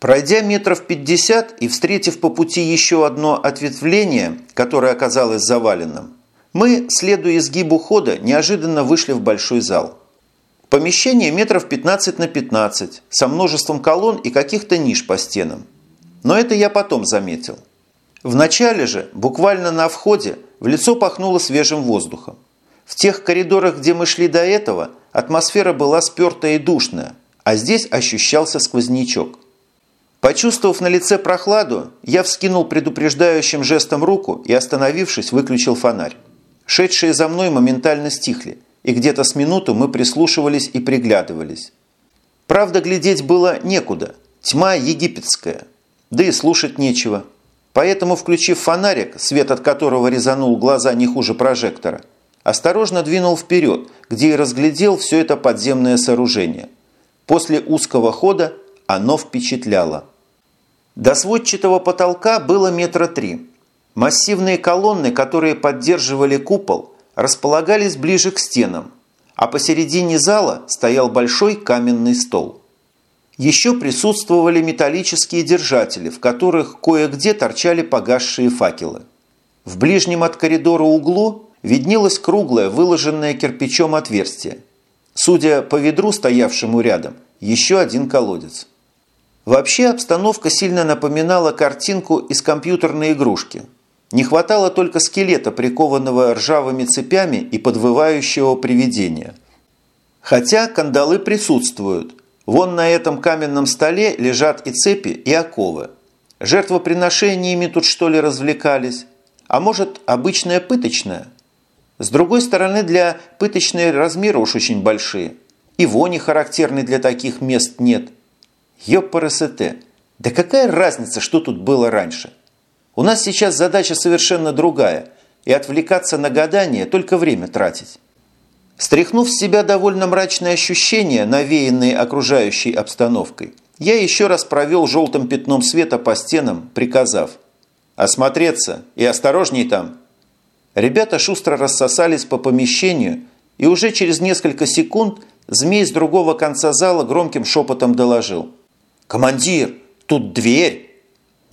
Пройдя метров пятьдесят и встретив по пути еще одно ответвление, которое оказалось заваленным, мы, следуя изгибу хода, неожиданно вышли в большой зал. Помещение метров 15 на 15, со множеством колонн и каких-то ниш по стенам. Но это я потом заметил. Вначале же, буквально на входе, в лицо пахнуло свежим воздухом. В тех коридорах, где мы шли до этого, атмосфера была спертая и душная, а здесь ощущался сквознячок. Почувствовав на лице прохладу, я вскинул предупреждающим жестом руку и, остановившись, выключил фонарь. Шедшие за мной моментально стихли, и где-то с минуту мы прислушивались и приглядывались. Правда, глядеть было некуда. Тьма египетская. Да и слушать нечего. Поэтому, включив фонарик, свет от которого резанул глаза не хуже прожектора, осторожно двинул вперед, где и разглядел все это подземное сооружение. После узкого хода оно впечатляло. До сводчатого потолка было метра три. Массивные колонны, которые поддерживали купол, располагались ближе к стенам, а посередине зала стоял большой каменный стол. Еще присутствовали металлические держатели, в которых кое-где торчали погасшие факелы. В ближнем от коридора углу виднелось круглое, выложенное кирпичом отверстие. Судя по ведру, стоявшему рядом, еще один колодец. Вообще обстановка сильно напоминала картинку из компьютерной игрушки. Не хватало только скелета, прикованного ржавыми цепями и подвывающего привидения. Хотя кандалы присутствуют. Вон на этом каменном столе лежат и цепи, и оковы. Жертвоприношениями тут что ли развлекались? А может, обычная пыточная? С другой стороны, для пыточной размеры уж очень большие. И вони характерной для таких мест нет – Ёпарасете. Да какая разница, что тут было раньше? У нас сейчас задача совершенно другая, и отвлекаться на гадание только время тратить. Стряхнув с себя довольно мрачные ощущения, навеянные окружающей обстановкой, я еще раз провел желтым пятном света по стенам, приказав «Осмотреться и осторожней там!». Ребята шустро рассосались по помещению, и уже через несколько секунд змей с другого конца зала громким шепотом доложил – «Командир, тут дверь!»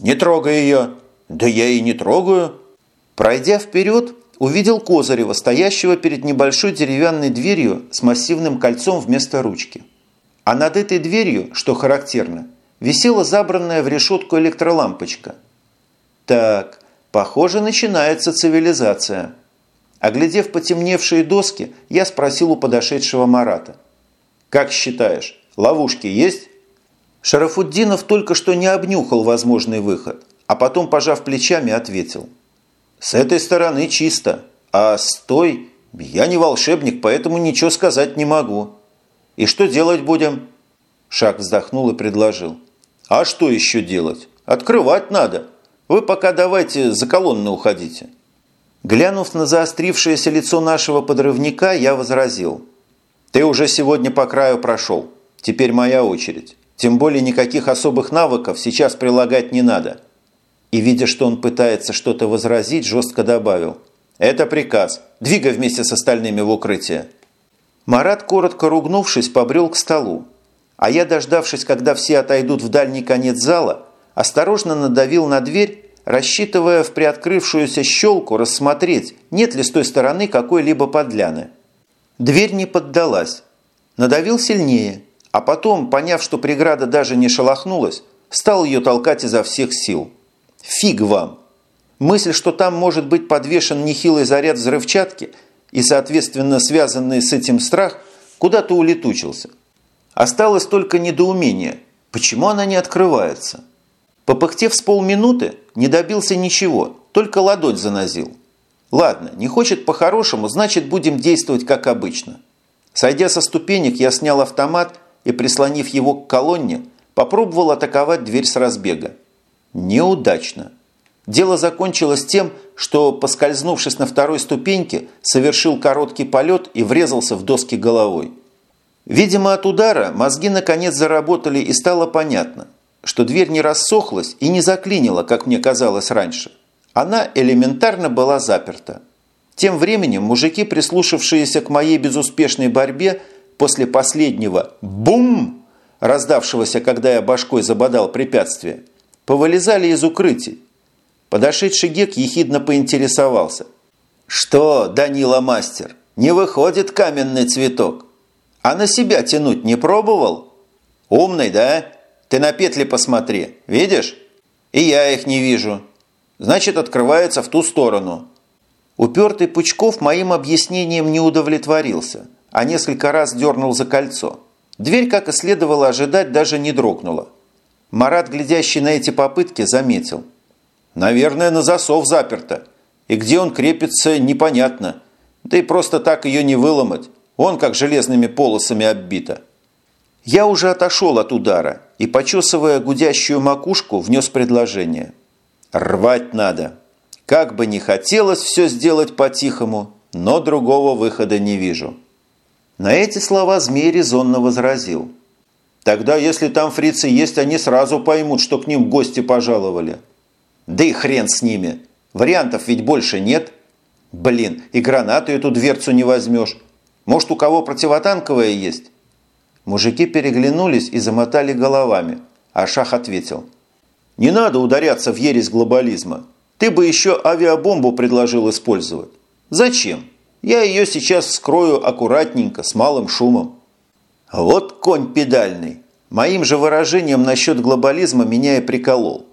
«Не трогай ее!» «Да я и не трогаю!» Пройдя вперед, увидел Козырева, стоящего перед небольшой деревянной дверью с массивным кольцом вместо ручки. А над этой дверью, что характерно, висела забранная в решетку электролампочка. Так, похоже, начинается цивилизация. Оглядев потемневшие доски, я спросил у подошедшего Марата. «Как считаешь, ловушки есть?» Шарафуддинов только что не обнюхал возможный выход, а потом, пожав плечами, ответил. «С этой стороны чисто, а с той я не волшебник, поэтому ничего сказать не могу. И что делать будем?» Шаг вздохнул и предложил. «А что еще делать? Открывать надо. Вы пока давайте за колонны уходите». Глянув на заострившееся лицо нашего подрывника, я возразил. «Ты уже сегодня по краю прошел. Теперь моя очередь. Тем более никаких особых навыков сейчас прилагать не надо. И, видя, что он пытается что-то возразить, жестко добавил. «Это приказ. Двигай вместе с остальными в укрытие». Марат, коротко ругнувшись, побрел к столу. А я, дождавшись, когда все отойдут в дальний конец зала, осторожно надавил на дверь, рассчитывая в приоткрывшуюся щелку рассмотреть, нет ли с той стороны какой-либо подляны. Дверь не поддалась. Надавил сильнее – а потом, поняв, что преграда даже не шелохнулась, стал ее толкать изо всех сил. Фиг вам! Мысль, что там может быть подвешен нехилый заряд взрывчатки и, соответственно, связанный с этим страх, куда-то улетучился. Осталось только недоумение, почему она не открывается. Попыхтев с полминуты, не добился ничего, только ладонь занозил. Ладно, не хочет по-хорошему, значит будем действовать как обычно. Сойдя со ступенек, я снял автомат и, прислонив его к колонне, попробовал атаковать дверь с разбега. Неудачно. Дело закончилось тем, что, поскользнувшись на второй ступеньке, совершил короткий полет и врезался в доски головой. Видимо, от удара мозги наконец заработали и стало понятно, что дверь не рассохлась и не заклинила, как мне казалось раньше. Она элементарно была заперта. Тем временем мужики, прислушавшиеся к моей безуспешной борьбе, после последнего «бум» раздавшегося, когда я башкой забодал препятствие, повылезали из укрытий. Подошедший Гек ехидно поинтересовался. «Что, Данила мастер, не выходит каменный цветок? А на себя тянуть не пробовал? Умный, да? Ты на петли посмотри, видишь? И я их не вижу. Значит, открывается в ту сторону». Упертый Пучков моим объяснением не удовлетворился, а несколько раз дернул за кольцо. Дверь, как и следовало ожидать, даже не дрогнула. Марат, глядящий на эти попытки, заметил. «Наверное, на засов заперто. И где он крепится, непонятно. Да и просто так ее не выломать. Он как железными полосами оббито». Я уже отошел от удара и, почесывая гудящую макушку, внес предложение. «Рвать надо. Как бы не хотелось все сделать по-тихому, но другого выхода не вижу». На эти слова змей резонно возразил. «Тогда, если там фрицы есть, они сразу поймут, что к ним гости пожаловали». «Да и хрен с ними! Вариантов ведь больше нет!» «Блин, и гранату эту дверцу не возьмешь! Может, у кого противотанковая есть?» Мужики переглянулись и замотали головами, а Шах ответил. «Не надо ударяться в ересь глобализма. Ты бы еще авиабомбу предложил использовать. Зачем?» Я ее сейчас вскрою аккуратненько, с малым шумом. Вот конь педальный. Моим же выражением насчет глобализма меня и приколол.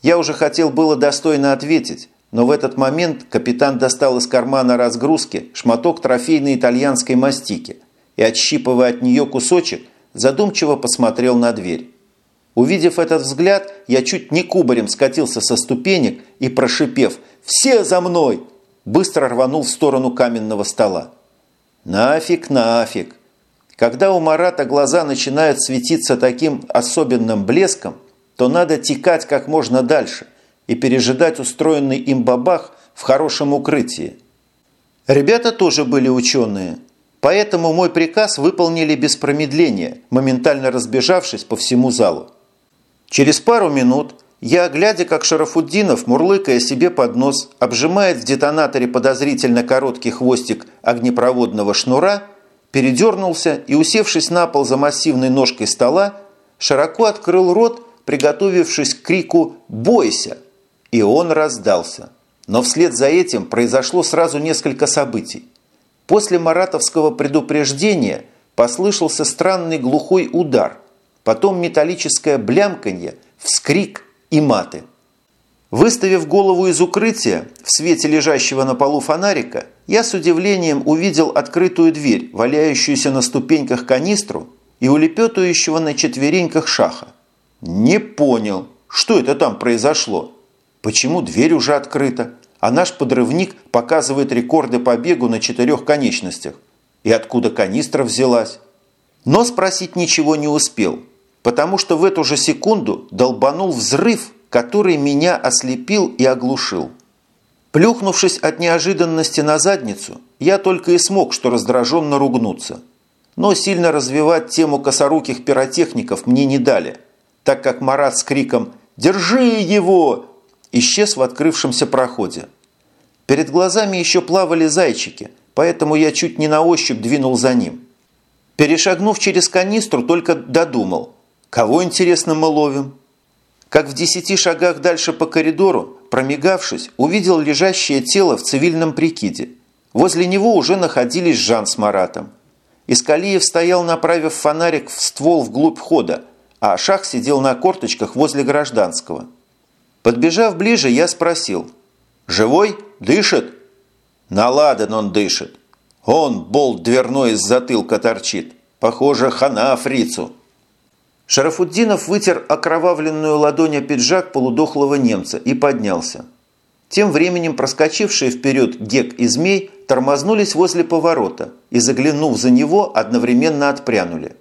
Я уже хотел было достойно ответить, но в этот момент капитан достал из кармана разгрузки шматок трофейной итальянской мастики и, отщипывая от нее кусочек, задумчиво посмотрел на дверь. Увидев этот взгляд, я чуть не кубарем скатился со ступенек и, прошипев «Все за мной!», быстро рванул в сторону каменного стола. Нафиг, нафиг. Когда у Марата глаза начинают светиться таким особенным блеском, то надо текать как можно дальше и пережидать устроенный им бабах в хорошем укрытии. Ребята тоже были ученые, поэтому мой приказ выполнили без промедления, моментально разбежавшись по всему залу. Через пару минут – я, глядя, как Шарафуддинов, мурлыкая себе под нос, обжимает в детонаторе подозрительно короткий хвостик огнепроводного шнура, передернулся и, усевшись на пол за массивной ножкой стола, широко открыл рот, приготовившись к крику «Бойся!» И он раздался. Но вслед за этим произошло сразу несколько событий. После маратовского предупреждения послышался странный глухой удар, потом металлическое блямканье, вскрик – и маты. Выставив голову из укрытия в свете лежащего на полу фонарика, я с удивлением увидел открытую дверь, валяющуюся на ступеньках канистру и улепетывающего на четвереньках шаха. Не понял, что это там произошло. Почему дверь уже открыта, а наш подрывник показывает рекорды по бегу на четырех конечностях? И откуда канистра взялась? Но спросить ничего не успел – потому что в эту же секунду долбанул взрыв, который меня ослепил и оглушил. Плюхнувшись от неожиданности на задницу, я только и смог, что раздраженно ругнуться. Но сильно развивать тему косоруких пиротехников мне не дали, так как Марат с криком «Держи его!» исчез в открывшемся проходе. Перед глазами еще плавали зайчики, поэтому я чуть не на ощупь двинул за ним. Перешагнув через канистру, только додумал – Кого, интересно, мы ловим? Как в десяти шагах дальше по коридору, промигавшись, увидел лежащее тело в цивильном прикиде. Возле него уже находились Жан с Маратом. Искалиев стоял, направив фонарик в ствол вглубь хода, а Шах сидел на корточках возле гражданского. Подбежав ближе, я спросил. «Живой? Дышит?» «Наладан он дышит. Он, болт дверной из затылка торчит. Похоже, хана фрицу». Шарафуддинов вытер окровавленную ладонь о пиджак полудохлого немца и поднялся. Тем временем проскочившие вперед Гек и Змей тормознулись возле поворота и, заглянув за него, одновременно отпрянули.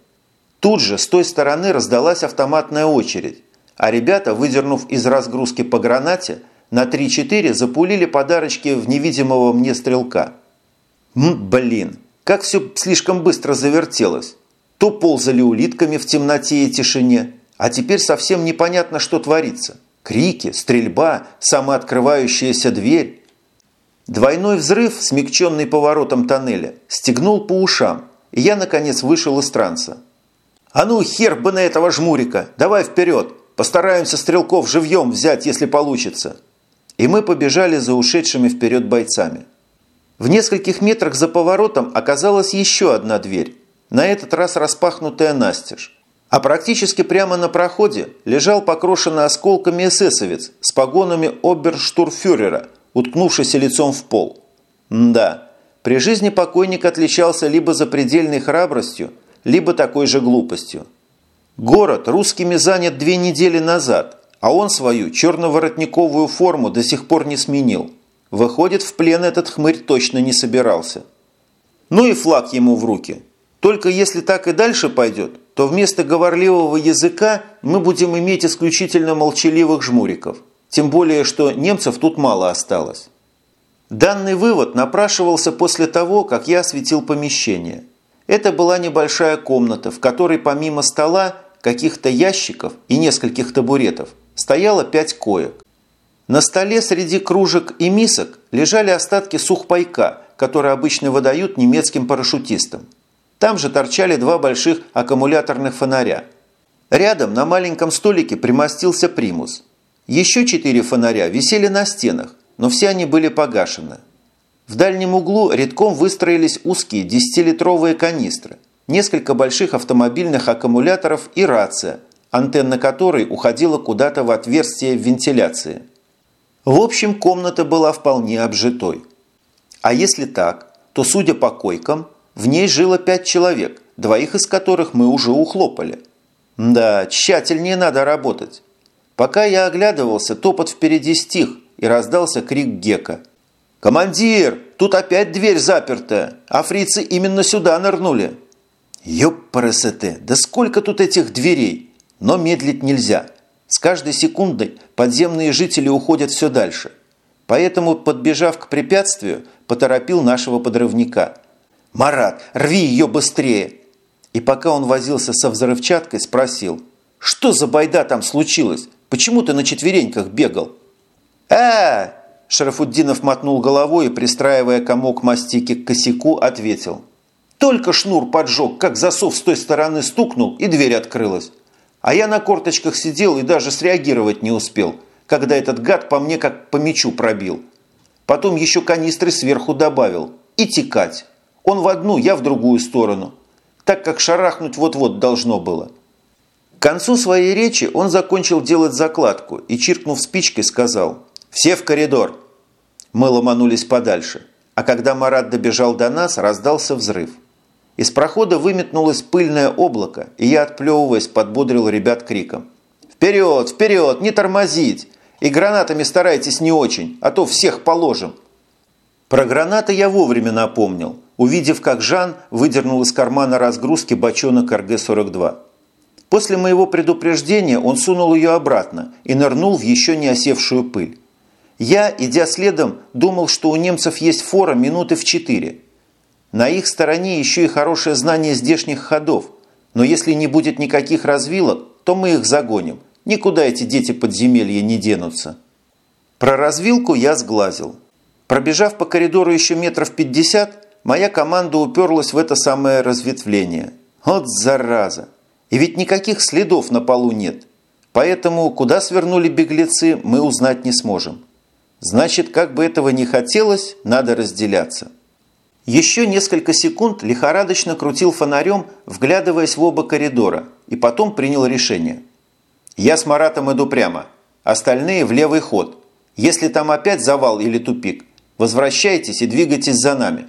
Тут же с той стороны раздалась автоматная очередь, а ребята, выдернув из разгрузки по гранате, на 3-4 запулили подарочки в невидимого мне стрелка. Блин, как все слишком быстро завертелось. То ползали улитками в темноте и тишине, а теперь совсем непонятно, что творится. Крики, стрельба, самооткрывающаяся дверь. Двойной взрыв, смягченный поворотом тоннеля, стегнул по ушам, и я, наконец, вышел из транса. «А ну, хер бы на этого жмурика! Давай вперед! Постараемся стрелков живьем взять, если получится!» И мы побежали за ушедшими вперед бойцами. В нескольких метрах за поворотом оказалась еще одна дверь, на этот раз распахнутая настежь. А практически прямо на проходе лежал покрошенный осколками эсэсовец с погонами оберштурфюрера, уткнувшийся лицом в пол. М да, при жизни покойник отличался либо запредельной храбростью, либо такой же глупостью. Город русскими занят две недели назад, а он свою черно-воротниковую форму до сих пор не сменил. Выходит, в плен этот хмырь точно не собирался. Ну и флаг ему в руки. Только если так и дальше пойдет, то вместо говорливого языка мы будем иметь исключительно молчаливых жмуриков. Тем более, что немцев тут мало осталось. Данный вывод напрашивался после того, как я осветил помещение. Это была небольшая комната, в которой помимо стола, каких-то ящиков и нескольких табуретов стояло пять коек. На столе среди кружек и мисок лежали остатки сухпайка, которые обычно выдают немецким парашютистам. Там же торчали два больших аккумуляторных фонаря. Рядом на маленьком столике примостился примус. Еще четыре фонаря висели на стенах, но все они были погашены. В дальнем углу редком выстроились узкие 10-литровые канистры, несколько больших автомобильных аккумуляторов и рация, антенна которой уходила куда-то в отверстие вентиляции. В общем, комната была вполне обжитой. А если так, то, судя по койкам, в ней жило пять человек, двоих из которых мы уже ухлопали. Да, тщательнее надо работать. Пока я оглядывался, топот впереди стих, и раздался крик Гека. «Командир, тут опять дверь запертая, а фрицы именно сюда нырнули». «Ёппарасете, да сколько тут этих дверей!» Но медлить нельзя – с каждой секундой подземные жители уходят все дальше. Поэтому, подбежав к препятствию, поторопил нашего подрывника. «Марат, рви ее быстрее!» И пока он возился со взрывчаткой, спросил. «Что за байда там случилось? Почему ты на четвереньках бегал?» «А, Шарафуддинов мотнул головой и, пристраивая комок мастики к косяку, ответил. «Только шнур поджег, как засов с той стороны стукнул, и дверь открылась. А я на корточках сидел и даже среагировать не успел, когда этот гад по мне как по мячу пробил. Потом еще канистры сверху добавил. И текать. Он в одну, я в другую сторону. Так как шарахнуть вот-вот должно было. К концу своей речи он закончил делать закладку и, чиркнув спичкой, сказал «Все в коридор». Мы ломанулись подальше, а когда Марат добежал до нас, раздался взрыв. Из прохода выметнулось пыльное облако, и я, отплевываясь, подбодрил ребят криком. «Вперед, вперед, не тормозить! И гранатами старайтесь не очень, а то всех положим!» Про гранаты я вовремя напомнил, увидев, как Жан выдернул из кармана разгрузки бочонок РГ-42. После моего предупреждения он сунул ее обратно и нырнул в еще не осевшую пыль. Я, идя следом, думал, что у немцев есть фора минуты в четыре – на их стороне еще и хорошее знание здешних ходов, но если не будет никаких развилок, то мы их загоним. Никуда эти дети подземелья не денутся. Про развилку я сглазил. Пробежав по коридору еще метров пятьдесят, моя команда уперлась в это самое разветвление. Вот зараза! И ведь никаких следов на полу нет. Поэтому куда свернули беглецы, мы узнать не сможем. Значит, как бы этого ни хотелось, надо разделяться. Еще несколько секунд лихорадочно крутил фонарем, вглядываясь в оба коридора, и потом принял решение. «Я с Маратом иду прямо, остальные в левый ход. Если там опять завал или тупик, возвращайтесь и двигайтесь за нами.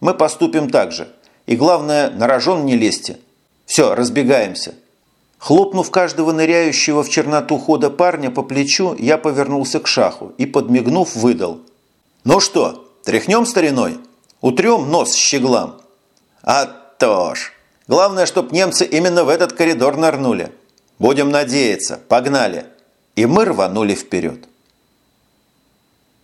Мы поступим так же. И главное, на рожон не лезьте. Все, разбегаемся». Хлопнув каждого ныряющего в черноту хода парня по плечу, я повернулся к шаху и, подмигнув, выдал. «Ну что, тряхнем стариной?» Утрем нос щеглам. А то ж. Главное, чтоб немцы именно в этот коридор нырнули. Будем надеяться. Погнали. И мы рванули вперед.